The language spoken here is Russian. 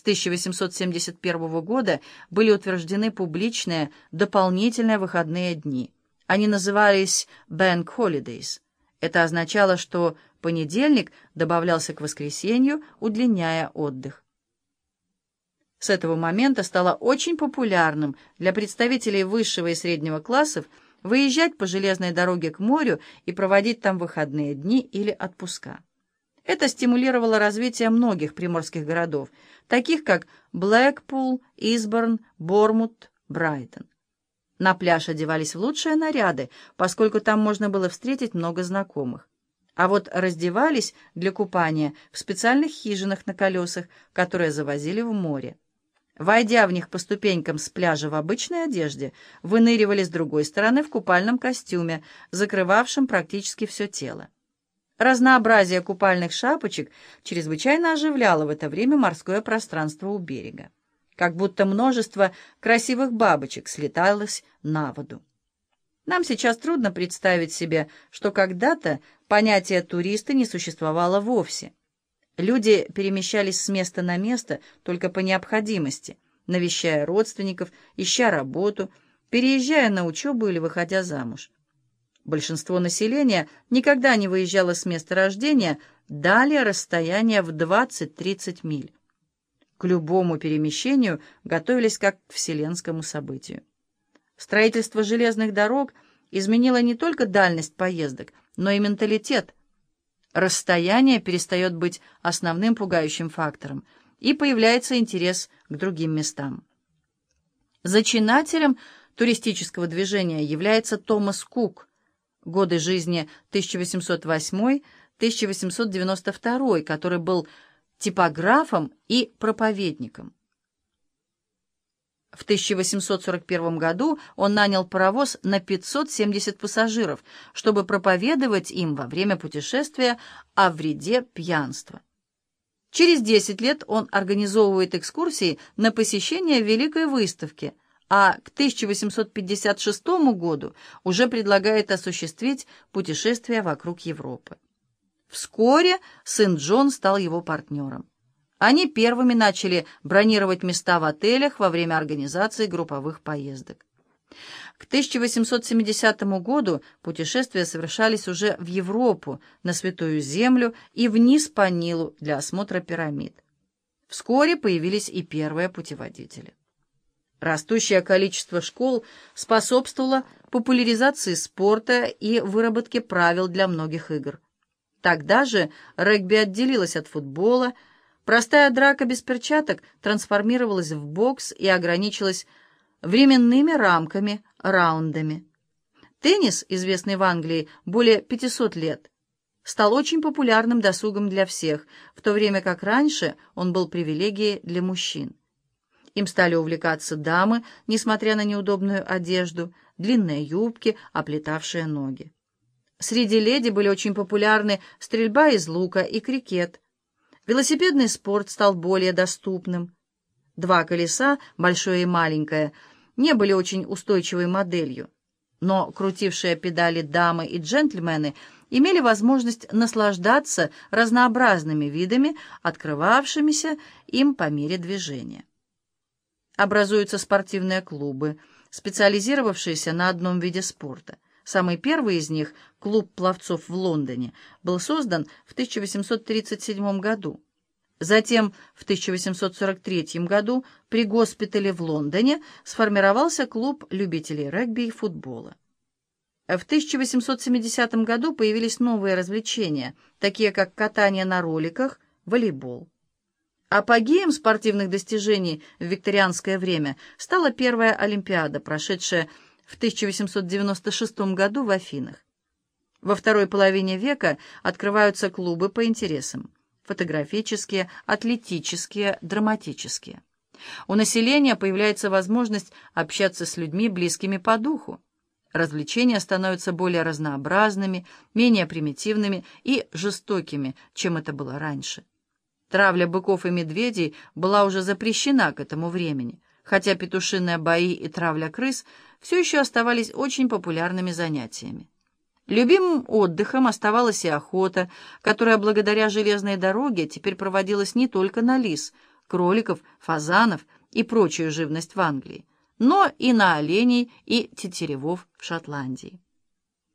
с 1871 года были утверждены публичные дополнительные выходные дни. Они назывались «Bank Holidays». Это означало, что понедельник добавлялся к воскресенью, удлиняя отдых. С этого момента стало очень популярным для представителей высшего и среднего классов выезжать по железной дороге к морю и проводить там выходные дни или отпуска. Это стимулировало развитие многих приморских городов, таких как Блэкпул, Изборн, Бормут, Брайтон. На пляж одевались в лучшие наряды, поскольку там можно было встретить много знакомых. А вот раздевались для купания в специальных хижинах на колесах, которые завозили в море. Войдя в них по ступенькам с пляжа в обычной одежде, выныривали с другой стороны в купальном костюме, закрывавшем практически все тело. Разнообразие купальных шапочек чрезвычайно оживляло в это время морское пространство у берега. Как будто множество красивых бабочек слеталось на воду. Нам сейчас трудно представить себе, что когда-то понятие «туристы» не существовало вовсе. Люди перемещались с места на место только по необходимости, навещая родственников, ища работу, переезжая на учебу или выходя замуж. Большинство населения никогда не выезжало с места рождения далее расстояния в 20-30 миль. К любому перемещению готовились как к вселенскому событию. Строительство железных дорог изменило не только дальность поездок, но и менталитет – расстояние перестает быть основным пугающим фактором, и появляется интерес к другим местам. Зачинателем туристического движения является Томас Кук, годы жизни 1808-1892, который был типографом и проповедником. В 1841 году он нанял паровоз на 570 пассажиров, чтобы проповедовать им во время путешествия о вреде пьянства. Через 10 лет он организовывает экскурсии на посещение Великой выставки, а к 1856 году уже предлагает осуществить путешествие вокруг Европы. Вскоре сын Джон стал его партнером. Они первыми начали бронировать места в отелях во время организации групповых поездок. К 1870 году путешествия совершались уже в Европу, на Святую Землю и вниз по Нилу для осмотра пирамид. Вскоре появились и первые путеводители. Растущее количество школ способствовало популяризации спорта и выработке правил для многих игр. Тогда же регби отделилось от футбола, Простая драка без перчаток трансформировалась в бокс и ограничилась временными рамками, раундами. Теннис, известный в Англии более 500 лет, стал очень популярным досугом для всех, в то время как раньше он был привилегией для мужчин. Им стали увлекаться дамы, несмотря на неудобную одежду, длинные юбки, оплетавшие ноги. Среди леди были очень популярны стрельба из лука и крикет – Велосипедный спорт стал более доступным. Два колеса, большое и маленькое, не были очень устойчивой моделью, но крутившие педали дамы и джентльмены имели возможность наслаждаться разнообразными видами, открывавшимися им по мере движения. Образуются спортивные клубы, специализировавшиеся на одном виде спорта – Самый первый из них, клуб пловцов в Лондоне, был создан в 1837 году. Затем в 1843 году при госпитале в Лондоне сформировался клуб любителей регби и футбола. В 1870 году появились новые развлечения, такие как катание на роликах, волейбол. Апогеем спортивных достижений в викторианское время стала первая Олимпиада, прошедшая в 1896 году в Афинах. Во второй половине века открываются клубы по интересам – фотографические, атлетические, драматические. У населения появляется возможность общаться с людьми, близкими по духу. Развлечения становятся более разнообразными, менее примитивными и жестокими, чем это было раньше. Травля быков и медведей была уже запрещена к этому времени – хотя петушиные бои и травля крыс все еще оставались очень популярными занятиями. Любимым отдыхом оставалась и охота, которая благодаря железной дороге теперь проводилась не только на лис, кроликов, фазанов и прочую живность в Англии, но и на оленей и тетеревов в Шотландии.